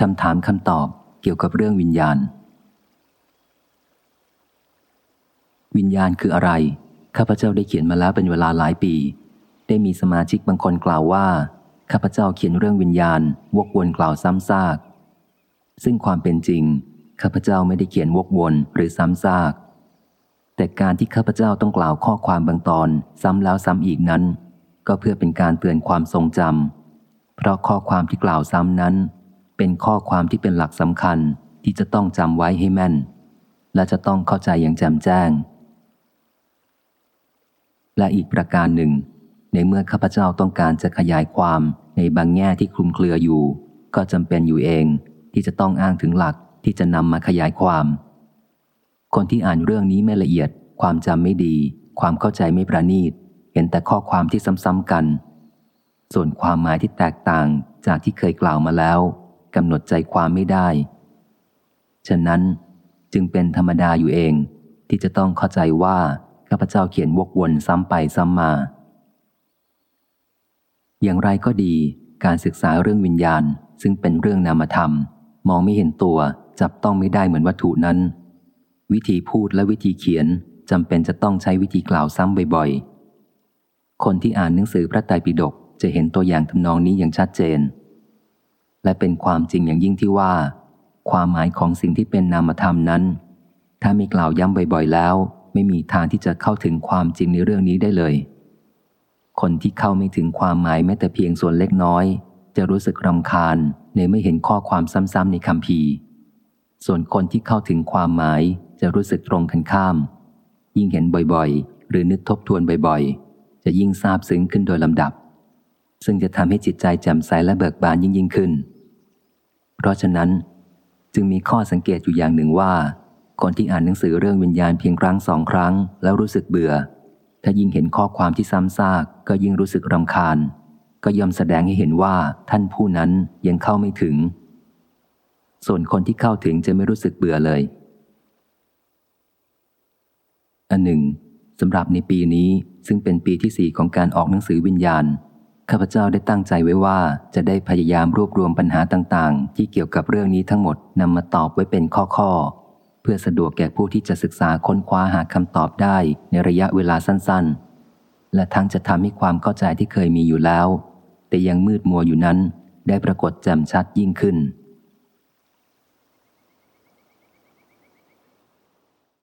คำถามคำตอบเกี่ยวกับเรื่องวิญญาณ วิญญาณคืออะไร ข้าพเจ้าได้เขียนมาแล้วเป็นเวลาหลายปี ได้มีสมาชิกบางคนกล่าวว่า ข้าพเจ้าเขียนเรื่องวิญญาณ วกวนกล่าวซ้ำซาก ซึ่งความเป็นจริง ข้าพเจ้าไม่ได้เขียนวกวนหรือซ้ำซาก แต่การที่ข้าพเจ้าต้องกล่าวข้อความบางตอนซ้ำแล้วซ้ำอีกนั้น ก็เพื่อเป็นการเตือนความทรงจำเพราะข้อความที่กล่าวซ้ำนั้น เป็นข้อความที่เป็นหลักสำคัญที่จะต้องจำไว้ให้แม่น และจะต้องเข้าใจอย่างแจ่มแจ้ง และอีกประการหนึ่ง ในเมื่อข้าพเจ้าต้องการจะขยายความในบางแง่ที่คลุมเครืออยู่ ก็จำเป็นอยู่เองที่จะต้องอ้างถึงหลักที่จะนำมาขยายความ คนที่อ่านเรื่องนี้ไม่ละเอียด ความจำไม่ดี ความเข้าใจไม่ประณีต เห็นแต่ข้อความที่ซ้ำๆกัน ส่วนความหมายที่แตกต่างจากที่เคยกล่าวมาแล้ว กำหนดใจความไม่ได้ ฉะนั้นจึงเป็นธรรมดาอยู่เองที่จะต้องเข้าใจว่าข้าพเจ้าเขียนวกวนซ้ำไปซ้ำมา อย่างไรก็ดีการศึกษาเรื่องวิญญาณซึ่งเป็นเรื่องนามธรรม มองไม่เห็นตัวจับต้องไม่ได้เหมือนวัตถุนั้น วิธีพูดและวิธีเขียนจำเป็นจะต้องใช้วิธีกล่าวซ้ำบ่อยๆ คนที่อ่านหนังสือพระไตรปิฎกจะเห็นตัวอย่างทำนองนี้อย่างชัดเจน และเป็นความจริงอย่างยิ่งที่ว่า ความหมายของสิ่งที่เป็นนามธรรมนั้น ถ้ามีกล่าวย้ำบ่อยๆแล้ว ไม่มีทางที่จะเข้าถึงความจริงในเรื่องนี้ได้เลย คนที่เข้าไม่ถึงความหมายแม้แต่เพียงส่วนเล็กน้อย จะรู้สึกรำคาญในไม่เห็นข้อความซ้ำๆในคำพีส่วนคนที่เข้าถึงความหมายจะรู้สึกตรงกันข้าม ยิ่งเห็นบ่อยๆ หรือนึกทบทวนบ่อยๆ จะยิ่งซาบซึ้งขึ้นโดยลำดับ ซึ่งจะทำให้จิตใจแจ่มใสและเบิกบานยิ่งยิ่งขึ้น เพราะฉะนั้นจึงมีข้อสังเกตอยู่อย่างหนึ่งว่า คนที่อ่านหนังสือเรื่องวิญญาณเพียงครั้งสองครั้ง แล้วรู้สึกเบื่อ ถ้ายิ่งเห็นข้อความที่ซ้ำซากก็ยิ่งรู้สึกรำคาญ ก็ย่อมแสดงให้เห็นว่าท่านผู้นั้นยังเข้าไม่ถึง ส่วนคนที่เข้าถึงจะไม่รู้สึกเบื่อเลย อันหนึ่งสำหรับในปีนี้ซึ่งเป็นปีที่สี่ของการออกหนังสือวิญญาณ ข้าพเจ้าได้ตั้งใจไว้ว่าจะได้พยายามรวบรวมปัญหาต่างๆ ที่เกี่ยวกับเรื่องนี้ทั้งหมดนำมาตอบไว้เป็นข้อๆ เพื่อสะดวกแก่ผู้ที่จะศึกษาค้นคว้าหาคำตอบได้ในระยะเวลาสั้นๆ และทั้งจะทำให้ความเข้าใจที่เคยมีอยู่แล้ว แต่ยังมืดมัวอยู่นั้น ได้ปรากฏแจ่มชัดยิ่งขึ้น